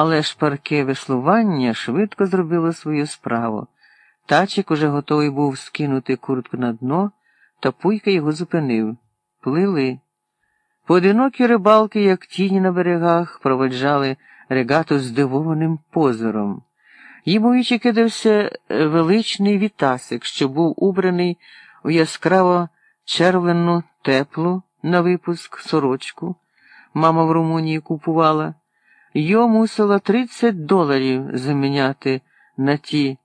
Але шпарке веслування швидко зробило свою справу. Тачик уже готовий був скинути куртку на дно, та пуйка його зупинив. Плили. Поодинокі рибалки, як тіні на берегах, проводжали регату здивованим позором. Їм у вічі кидався величний вітасик, що був убраний у яскраво червону теплу на випуск сорочку. Мама в Румунії купувала. Його мусила 30 доларів заміняти на ті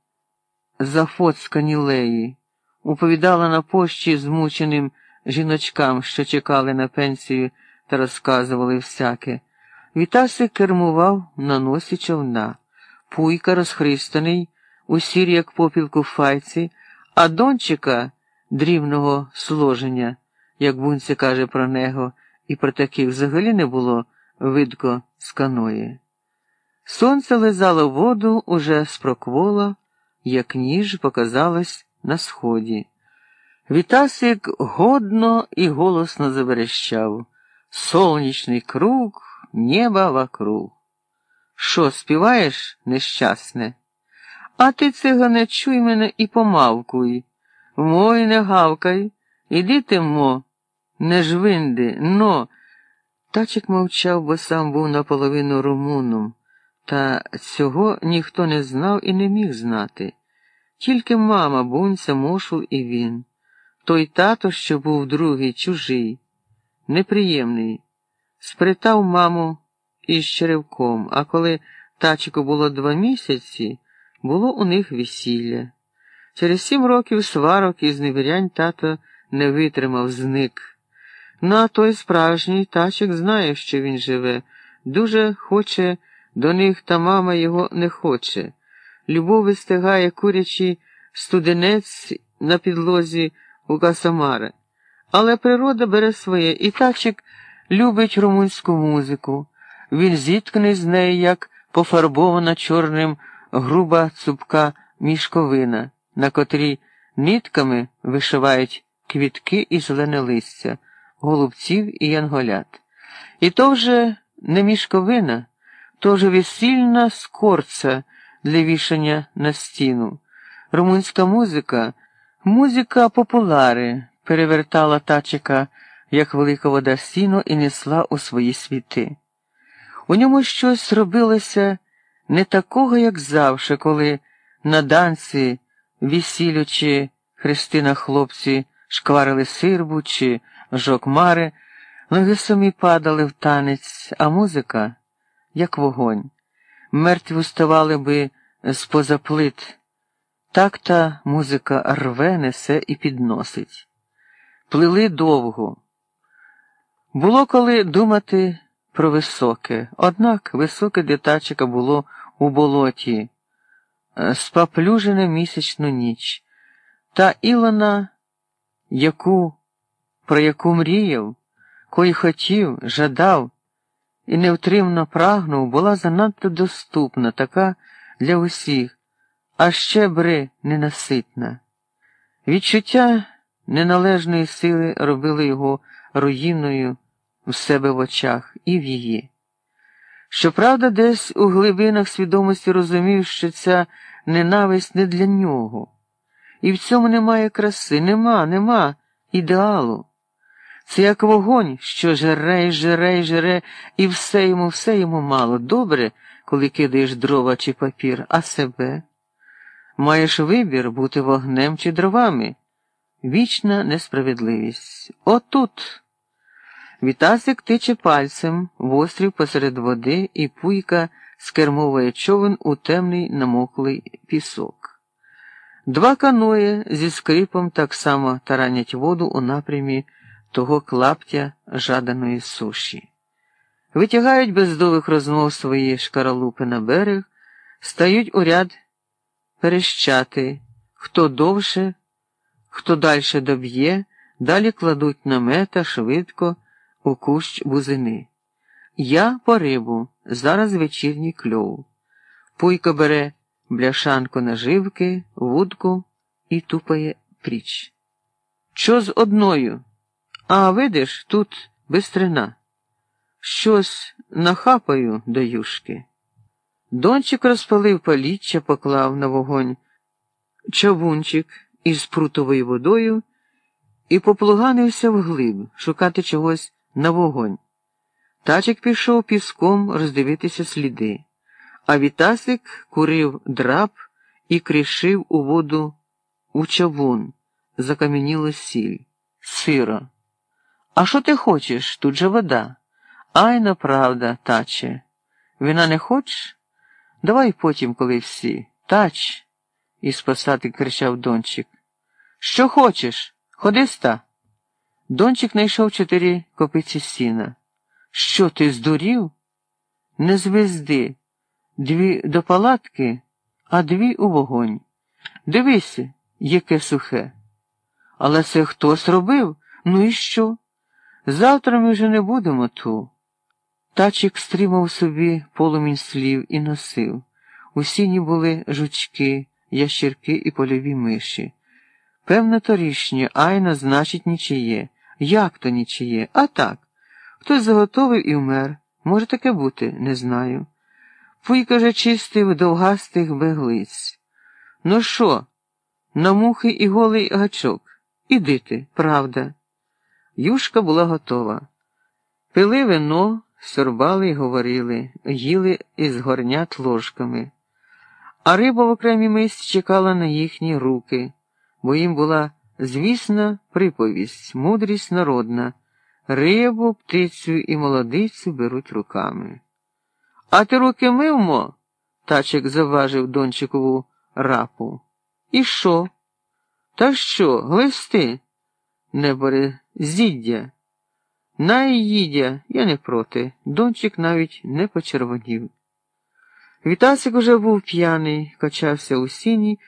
зафоцкані леї, уповідала на пощі змученим жіночкам, що чекали на пенсію та розказували всяке. Вітасик кермував на носі човна, пуйка розхристаний, у сірі, як попілку файці, а дончика дрівного сложення, як бунці каже про нього, і про таких взагалі не було видко з каної. Сонце лизало воду уже спрокволо, як ніж показалось на сході. Вітасик годно і голосно заверещав. Сонячний круг, неба вокруг. Що, співаєш, нещасне? А ти, цигане, чуй мене і помавкуй. Мой не гавкай, іди ти мо, не жвинди, но. Тачик мовчав, бо сам був наполовину румуном, та цього ніхто не знав і не міг знати. Тільки мама, бунця, мошул і він. Той тато, що був другий, чужий, неприємний, спритав маму із черевком, а коли тачику було два місяці, було у них весілля. Через сім років сварок із невірянь тато не витримав, зник. Ну, а той справжній тачик знає, що він живе, дуже хоче до них, та мама його не хоче. Любов вистигає курячий студенець на підлозі у Касамари. Але природа бере своє, і тачик любить румунську музику. Він зіткне з нею, як пофарбована чорним груба цупка мішковина, на котрій нитками вишивають квітки і зелене листя, голубців і янголят. І то вже не мішковина, то вже весільна скорца для вішання на стіну. Румунська музика, музика популари, перевертала тачика, як велика вода сіно, і несла у свої світи. У ньому щось робилося не такого, як завше, коли на данці, весілючи хрестина хлопці, шкварили сирбу чи жокмари, ноги самі падали в танець, а музика, як вогонь. Мертві уставали би з поза плит. Так та музика рве, несе і підносить. Плили довго. Було коли думати про високе, однак високе дитачика було у болоті, е, спаплюжене місячну ніч, та Ілона, яку, про яку мріяв, кої хотів, жадав і невтримно прагнув, була занадто доступна, така для усіх, а ще бри ненаситна. Відчуття неналежної сили робили його руїною в себе в очах і в її. Щоправда, десь у глибинах свідомості розумів, що ця ненависть не для нього, і в цьому немає краси, нема, нема ідеалу. Це як вогонь, що жере, жере, жере, і все йому, все йому мало. Добре, коли кидаєш дрова чи папір, а себе. Маєш вибір бути вогнем чи дровами. Вічна несправедливість. Отут. Вітасик тиче пальцем в острів посеред води, і пуйка скермовує човен у темний намоклий пісок. Два каної зі скрипом так само таранять воду у напрямі того клаптя жаданої суші. Витягають без довгих розмов свої шкаралупи на берег, стають у ряд перещати, хто довше, хто дальше доб'є, далі кладуть намета швидко у кущ бузини. Я по рибу, зараз вечірній кльов. Пуйко бере бляшанку наживки, вудку і тупає пріч. Що з одною? А видиш, тут бистрина. Щось нахапаю до юшки. Дончик розпалив паліччя, поклав на вогонь чавунчик із прутовою водою і поплуганився вглиб шукати чогось на вогонь. Тачик пішов піском роздивитися сліди, а Вітасик курив драп і крішив у воду у чавун, закам'яніло сіль, сиро. А що ти хочеш? Тут же вода. Айна правда, таче. Вина не хочеш? Давай потім, коли всі. Тач. І спасати кричав Дончик. Що хочеш? Ходи ста. Дончик знайшов чотири копиці сіна. Що ти здурів? Не звезди. Дві до палатки, а дві у вогонь. Дивися, яке сухе. Але це хтось робив? Ну і що? Завтра ми вже не будемо ту. Тачик стримав собі полумінь слів і носив. У сіні були жучки, ящірки і польові миші. Певно, торішнє, айна, значить, нічиє. Як то нічиє? А так. Хтось заготовив і вмер. Може таке бути, не знаю. Пуйка же чистив довгастих беглиць. Ну що, на мухи і голий гачок? Іди ти, правда. Юшка була готова. Пили вино, сорбали й говорили, їли із горнят ложками. А риба в окремій мисці чекала на їхні руки, бо їм була звісна приповість, мудрість народна. Рибу, птицю і молодицю беруть руками. А ти руки мивмо? тачик заважив Дончикову рапу. І що? Та що, глисти? Неборе, зіддя. Найїдя, я не проти. Дончик навіть не почервонів. Вітасик уже був п'яний, качався у сіні.